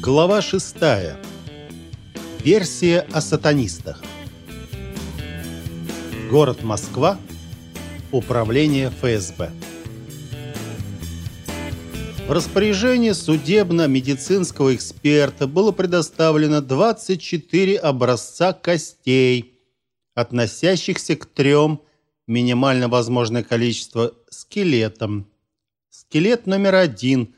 Глава 6. Версия о сатанистах. Город Москва. Управление ФСБ. В распоряжение судебно-медицинского эксперта было предоставлено 24 образца костей, относящихся к трем минимально возможное количество скелетам. Скелет номер один –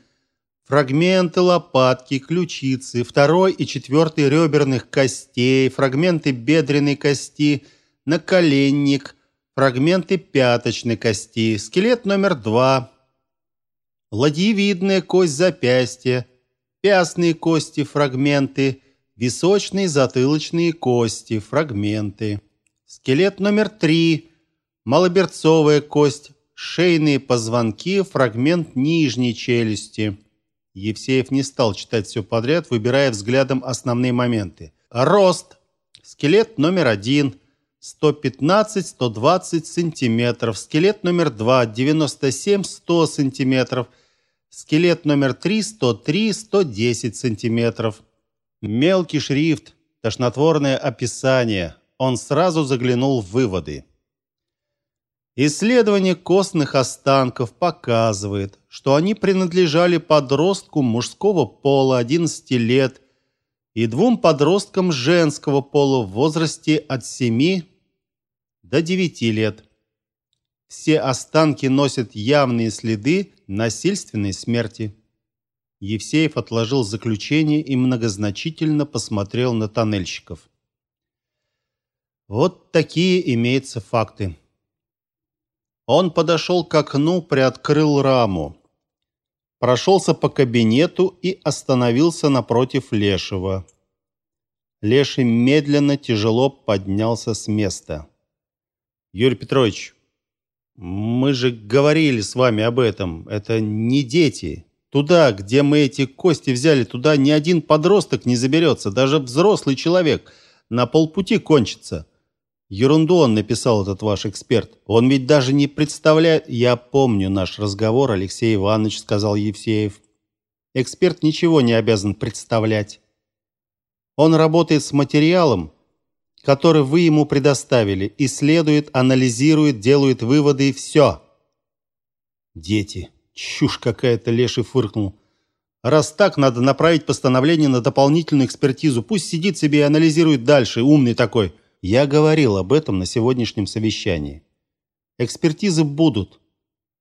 фрагменты лопатки, ключицы, второй и четвертый реберных костей, фрагменты бедренной кости, наколенник, фрагменты пяточной кости. Скелет номер два – ладьевидная кость запястья, пястные кости, фрагменты, височные затылочные кости, фрагменты. Скелет номер три – малоберцовая кость, шейные позвонки, фрагмент нижней челюсти. Евсеев не стал читать все подряд, выбирая взглядом основные моменты. Рост. Скелет номер один. 115-120 сантиметров. Скелет номер два. 97-100 сантиметров. Скелет номер три. 103-110 сантиметров. Мелкий шрифт. Тошнотворное описание. Он сразу заглянул в выводы. Исследование костных останков показывает, что они принадлежали подростку мужского пола 11 лет и двум подросткам женского пола в возрасте от 7 до 9 лет. Все останки носят явные следы насильственной смерти. Евсеев отложил заключение и многозначительно посмотрел на тоннельщиков. Вот такие имеются факты. Он подошел к окну, приоткрыл раму. Прошелся по кабинету и остановился напротив Лешего. Леший медленно, тяжело поднялся с места. «Юрий Петрович, мы же говорили с вами об этом. Это не дети. Туда, где мы эти кости взяли, туда ни один подросток не заберется, даже взрослый человек. На полпути кончится. Ерунду он написал этот ваш эксперт. Он ведь даже не представляет... Я помню наш разговор, Алексей Иванович, сказал Евсеев. Эксперт ничего не обязан представлять. Он работает с материалом, который вы ему предоставили, исследует, анализирует, делает выводы и все. Дети. Чушь какая-то, Леший фыркнул. Раз так, надо направить постановление на дополнительную экспертизу. Пусть сидит себе и анализирует дальше, умный такой. Я говорил об этом на сегодняшнем совещании. Экспертизы будут,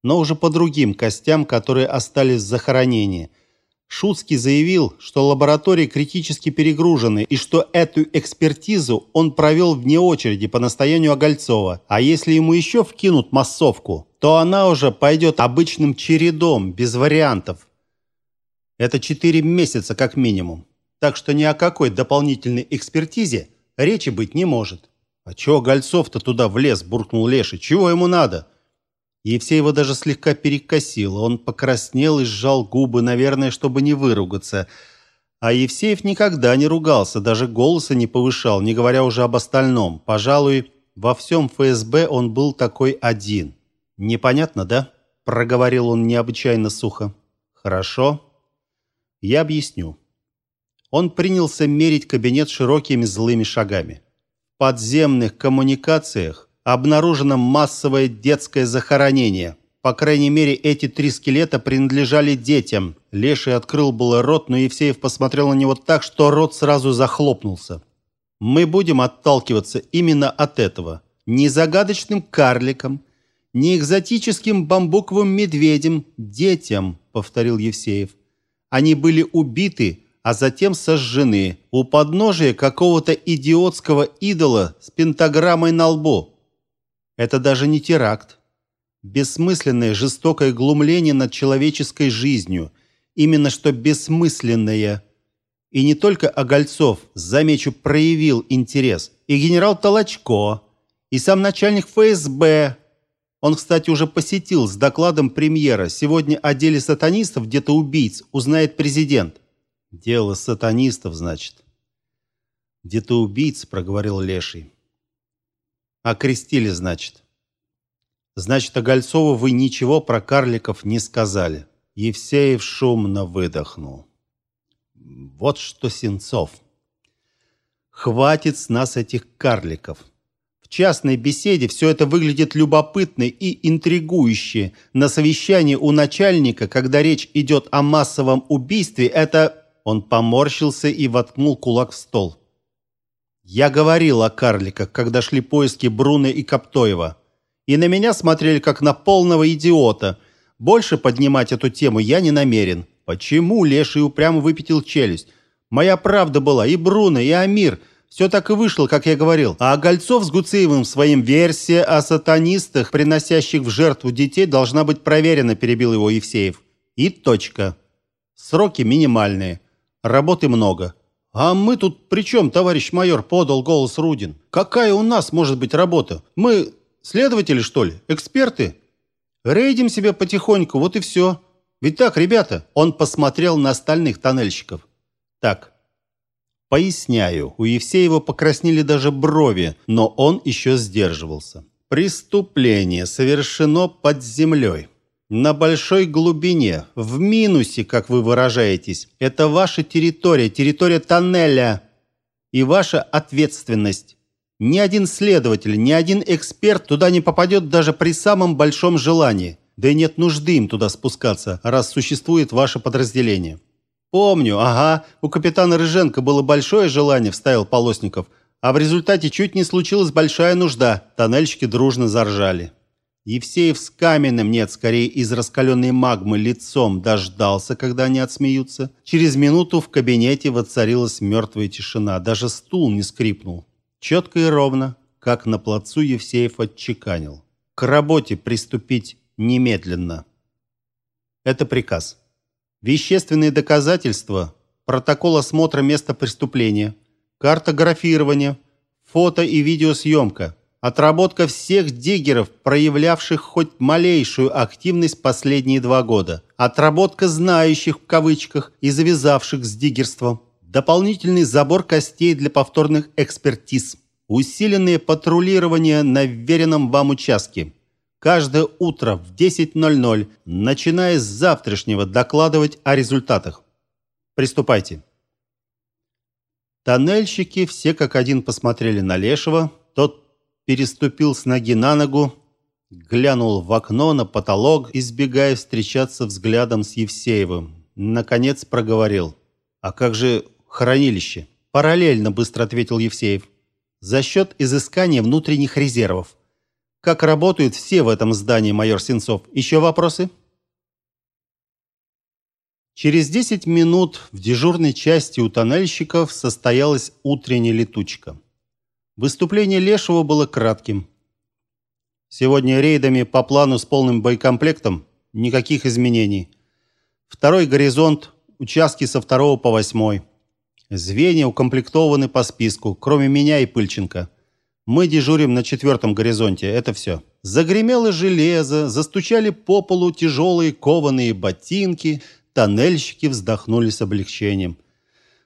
но уже по другим костям, которые остались в захоронении. Шуцкий заявил, что лаборатории критически перегружены и что эту экспертизу он провел вне очереди по настоянию Огольцова. А если ему еще вкинут массовку, то она уже пойдет обычным чередом, без вариантов. Это четыре месяца как минимум. Так что ни о какой дополнительной экспертизе речи быть не может. А чего Гольцов-то туда влез, буркнул Леший. Чего ему надо? его даже слегка перекосило. Он покраснел и сжал губы, наверное, чтобы не выругаться. А Евсеев никогда не ругался, даже голоса не повышал, не говоря уже об остальном. Пожалуй, во всем ФСБ он был такой один. Непонятно, да? проговорил он необычайно сухо. Хорошо. Я объясню он принялся мерить кабинет широкими злыми шагами. В подземных коммуникациях обнаружено массовое детское захоронение. По крайней мере, эти три скелета принадлежали детям. Леший открыл было рот, но Евсеев посмотрел на него так, что рот сразу захлопнулся. Мы будем отталкиваться именно от этого. Не загадочным карликом, не экзотическим бамбуковым медведем, детям, повторил Евсеев. Они были убиты а затем сожжены у подножия какого-то идиотского идола с пентаграммой на лбу. Это даже не теракт. Бессмысленное жестокое глумление над человеческой жизнью. Именно что бессмысленное. И не только Огольцов, замечу, проявил интерес. И генерал Толочко, и сам начальник ФСБ. Он, кстати, уже посетил с докладом премьера. Сегодня о деле сатанистов, где-то убийц, узнает президент. Дело сатанистов, значит. Где-то убийц, проговорил Леший. Окрестили, значит. Значит, о Гольцову вы ничего про карликов не сказали. Евсеев шумно выдохнул. Вот что Сенцов. Хватит с нас этих карликов. В частной беседе все это выглядит любопытно и интригующе. На совещании у начальника, когда речь идет о массовом убийстве, это... Он поморщился и воткнул кулак в стол. Я говорил о карликах, когда шли поиски Бруны и Коптоева. И на меня смотрели как на полного идиота. Больше поднимать эту тему я не намерен. Почему Леший упрямо выпятил челюсть? Моя правда была, и Бруно, и Амир. Все так и вышло, как я говорил. А Гольцов с Гуцеевым своим версия о сатанистах, приносящих в жертву детей, должна быть проверена, перебил его Евсеев. И точка. Сроки минимальные. Работы много. А мы тут при чем, товарищ майор, подал голос Рудин. Какая у нас может быть работа? Мы следователи, что ли? Эксперты? Рейдим себя потихоньку, вот и все. Ведь так, ребята, он посмотрел на остальных тоннельщиков. Так, поясняю, у Евсеева покраснели даже брови, но он еще сдерживался. Преступление совершено под землей. На большой глубине, в минусе, как вы выражаетесь. Это ваша территория, территория тоннеля. И ваша ответственность. Ни один следователь, ни один эксперт туда не попадет даже при самом большом желании. Да и нет нужды им туда спускаться, раз существует ваше подразделение. Помню, ага, у капитана Рыженко было большое желание, вставил Полосников, а в результате чуть не случилась большая нужда. Тоннельщики дружно заржали. Евсеев с каменным, нет, скорее из раскаленной магмы лицом дождался, когда они отсмеются. Через минуту в кабинете воцарилась мертвая тишина, даже стул не скрипнул. Четко и ровно, как на плацу Евсеев отчеканил. К работе приступить немедленно. Это приказ. Вещественные доказательства, протокол осмотра места преступления, картографирование, фото и видеосъемка, отработка всех диггеров, проявлявших хоть малейшую активность последние два года, отработка знающих в кавычках и завязавших с диггерством, дополнительный забор костей для повторных экспертиз, усиленное патрулирование на вверенном вам участке, каждое утро в 10.00, начиная с завтрашнего, докладывать о результатах. Приступайте. Тоннельщики все как один посмотрели на Лешего. Тот переступил с ноги на ногу, глянул в окно на потолок, избегая встречаться взглядом с Евсеевым. Наконец проговорил: "А как же хранилище?" "Параллельно", быстро ответил Евсеев. "За счет изыскания внутренних резервов. Как работают все в этом здании, майор Сенцов? Еще вопросы? Через 10 минут в дежурной части у тоннельщиков состоялась утренняя летучка. Выступление Лешего было кратким. Сегодня рейдами по плану с полным боекомплектом никаких изменений. Второй горизонт, участки со второго по восьмой. Звенья укомплектованы по списку, кроме меня и Пыльченко. Мы дежурим на четвертом горизонте. Это все. Загремело железо, застучали по полу тяжелые кованые ботинки. Тоннельщики вздохнули с облегчением.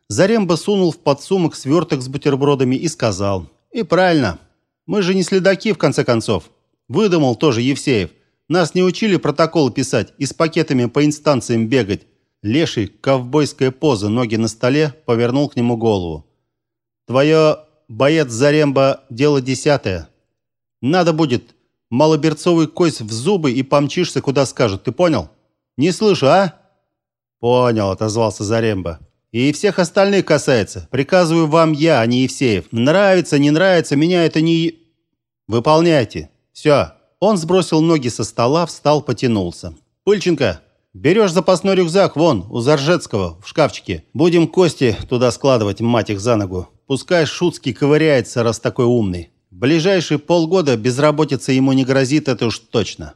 Заремба сунул в подсумок сверток с бутербродами и сказал: "И правильно. Мы же не следаки в конце концов. Выдумал тоже Евсеев. Нас не учили протоколы писать и с пакетами по инстанциям бегать. Леший, ковбойская поза, ноги на столе, повернул к нему голову. Твое боец Заремба дело десятое. Надо будет малоберцовый кость в зубы и помчишься куда скажут. Ты понял? Не слышу, а? Понял, отозвался Заремба. И всех остальных касается. Приказываю вам я, а не Евсеев. Нравится, не нравится, меня это не выполняйте. Все. Он сбросил ноги со стола, встал, потянулся. Пыльченко, берешь запасной рюкзак вон у Заржецкого в шкафчике. Будем кости туда складывать, мать их за ногу. Пускай Шуцкий ковыряется, раз такой умный. В ближайшие полгода безработица ему не грозит, это уж точно.